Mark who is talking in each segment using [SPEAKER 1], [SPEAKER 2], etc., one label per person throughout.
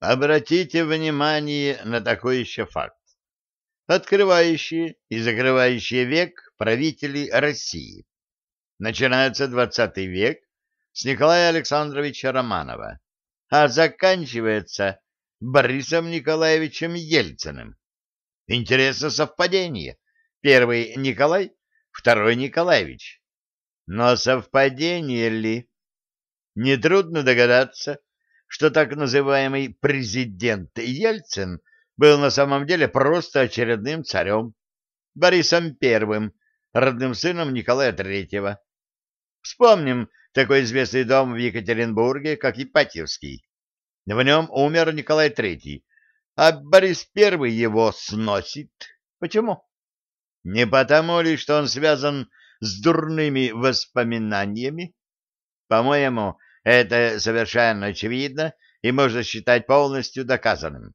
[SPEAKER 1] Обратите внимание на такой еще факт. Открывающие и закрывающие век правители России. Начинается двадцатый век с Николая Александровича Романова, а заканчивается Борисом Николаевичем Ельциным. Интересно совпадение. Первый Николай, второй Николаевич. Но совпадение ли? Нетрудно догадаться, что так называемый президент Ельцин был на самом деле просто очередным царем, Борисом Первым, родным сыном Николая Третьего. Вспомним такой известный дом в Екатеринбурге, как Ипатьевский. В нем умер Николай Третий, а Борис Первый его сносит. Почему? Не потому ли, что он связан с дурными воспоминаниями? По-моему, это совершенно очевидно и можно считать полностью доказанным.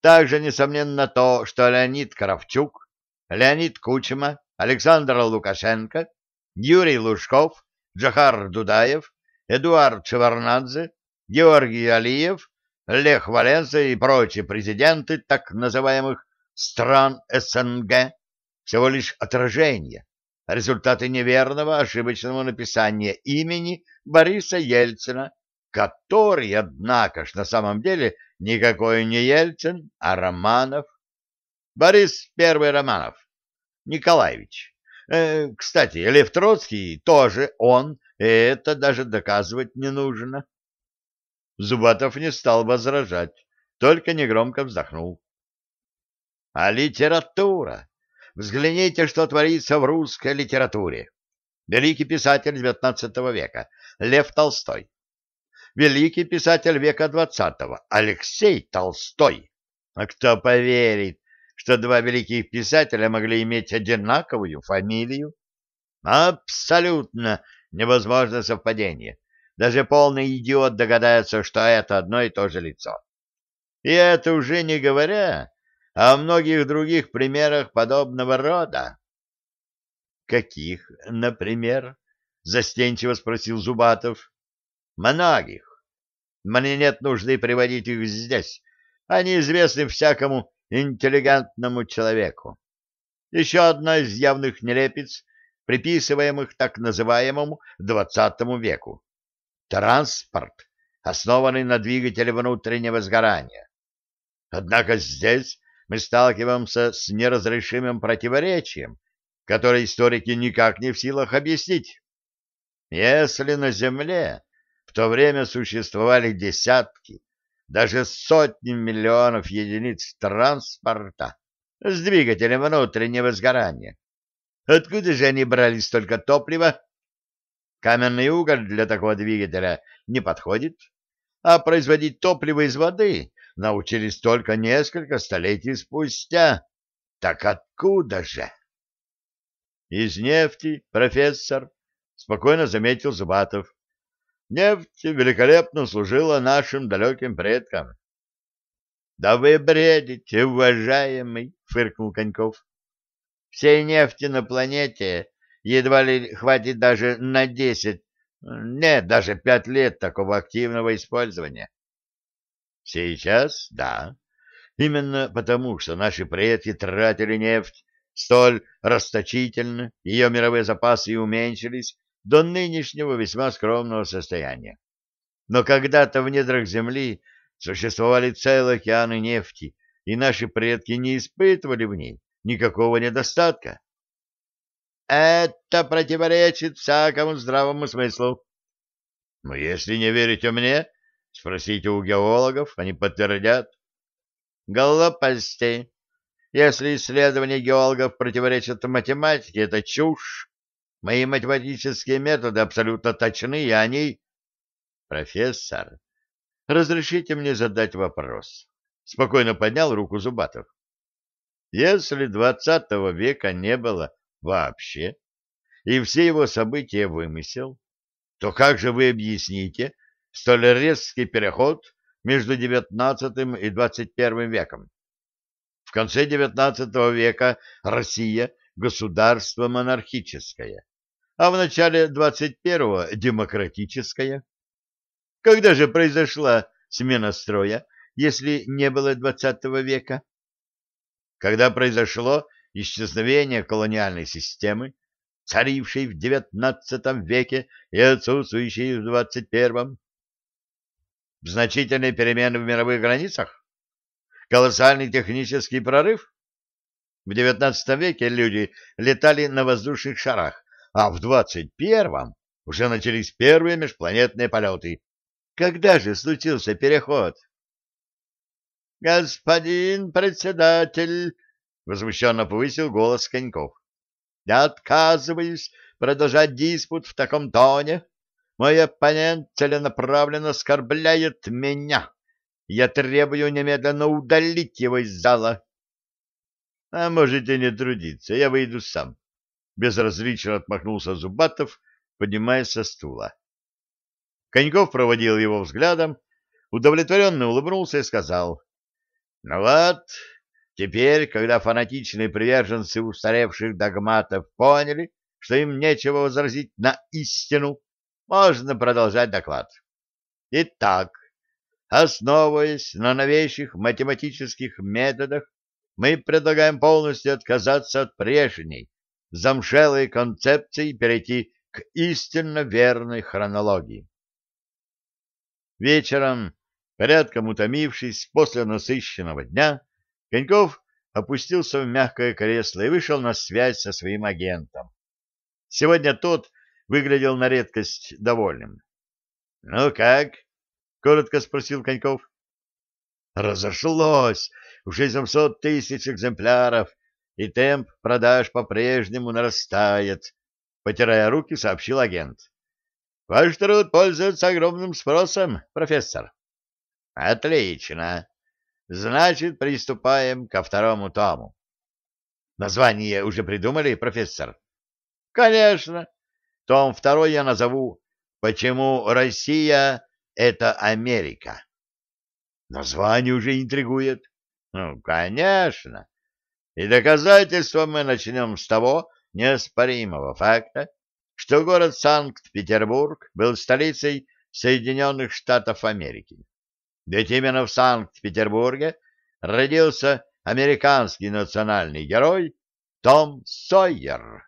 [SPEAKER 1] Также, несомненно, то, что Леонид Кравчук, Леонид Кучма, Александр Лукашенко, Юрий Лужков, Джахар Дудаев, Эдуард Шеварнадзе, Георгий Алиев, Лех Валенса и прочие президенты так называемых стран СНГ всего лишь отражение, результаты неверного ошибочного написания имени Бориса Ельцина, который, однако ж, на самом деле никакой не Ельцин, а Романов. Борис Первый Романов, Николаевич. Э, кстати, Лев Троцкий тоже он, и это даже доказывать не нужно. Зубатов не стал возражать, только негромко вздохнул. А литература? Взгляните, что творится в русской литературе. Великий писатель XIX века Лев Толстой. Великий писатель века XX Алексей Толстой. А кто поверит, что два великих писателя могли иметь одинаковую фамилию? Абсолютно невозможно совпадение. Даже полный идиот догадается, что это одно и то же лицо. И это уже не говоря о многих других примерах подобного рода. — Каких, например? — застенчиво спросил Зубатов. — Многих. Мне нет нужды приводить их здесь. Они известны всякому интеллигентному человеку. Еще одна из явных нелепиц, приписываемых так называемому двадцатому веку. Транспорт, основанный на двигателе внутреннего сгорания. Однако здесь мы сталкиваемся с неразрешимым противоречием, которое историки никак не в силах объяснить. Если на Земле в то время существовали десятки, даже сотни миллионов единиц транспорта с двигателем внутреннего сгорания, откуда же они брали столько топлива? Каменный уголь для такого двигателя не подходит, а производить топливо из воды научились только несколько столетий спустя. Так откуда же? Из нефти, профессор, спокойно заметил Зубатов. Нефть великолепно служила нашим далеким предкам. Да вы бредите, уважаемый, фыркнул Коньков. Всей нефти на планете едва ли хватит даже на десять, нет, даже пять лет такого активного использования. Сейчас, да. Именно потому, что наши предки тратили нефть столь расточительно, ее мировые запасы и уменьшились до нынешнего весьма скромного состояния. Но когда-то в недрах Земли существовали целые океаны нефти, и наши предки не испытывали в ней никакого недостатка. Это противоречит всякому здравому смыслу. Но если не верите мне, Спросите у геологов, они подтвердят. Глупости. Если исследования геологов противоречат математике, это чушь. Мои математические методы абсолютно точны, и они... Профессор, разрешите мне задать вопрос. Спокойно поднял руку Зубатов. Если двадцатого века не было вообще, и все его события вымысел, то как же вы объясните, столь резкий переход между XIX и XXI веком. В конце XIX века Россия – государство монархическое, а в начале XXI – демократическое. Когда же произошла смена строя если не было двадцатого века? Когда произошло исчезновение колониальной системы, царившей в девятнадцатом веке и отсутствующей в двадцать первом? Значительные перемены в мировых границах? Колоссальный технический прорыв? В девятнадцатом веке люди летали на воздушных шарах, а в первом уже начались первые межпланетные полеты. Когда же случился переход? «Господин председатель!» — возмущенно повысил голос Коньков. «Я отказываюсь продолжать диспут в таком тоне. Мой оппонент целенаправленно оскорбляет меня. Я требую немедленно удалить его из зала». «А можете не трудиться, я выйду сам», — безразлично отмахнулся Зубатов, поднимаясь со стула. Коньков проводил его взглядом, удовлетворенно улыбнулся и сказал, «Ну вот, теперь, когда фанатичные приверженцы устаревших догматов поняли, что им нечего возразить на истину, можно продолжать доклад. Итак, основываясь на новейших математических методах, мы предлагаем полностью отказаться от прежней, замшелой концепции и перейти к истинно верной хронологии. Вечером, порядком утомившись после насыщенного дня, Коньков опустился в мягкое кресло и вышел на связь со своим агентом. Сегодня тот выглядел на редкость довольным. — Ну как? — коротко спросил Коньков. — Разошлось! Уже семьсот тысяч экземпляров, и темп продаж по-прежнему нарастает, — потирая руки, сообщил агент. — Ваш труд пользуется огромным спросом, профессор. — Отлично. Значит, приступаем ко второму тому. — Название уже придумали, профессор? — Конечно. Том второй я назову «Почему Россия — это Америка». Название уже интригует. Ну, конечно. И доказательство мы начнем с того неоспоримого факта, что город Санкт-Петербург был столицей Соединенных Штатов Америки. Ведь именно в Санкт-Петербурге родился американский национальный герой Том Сойер.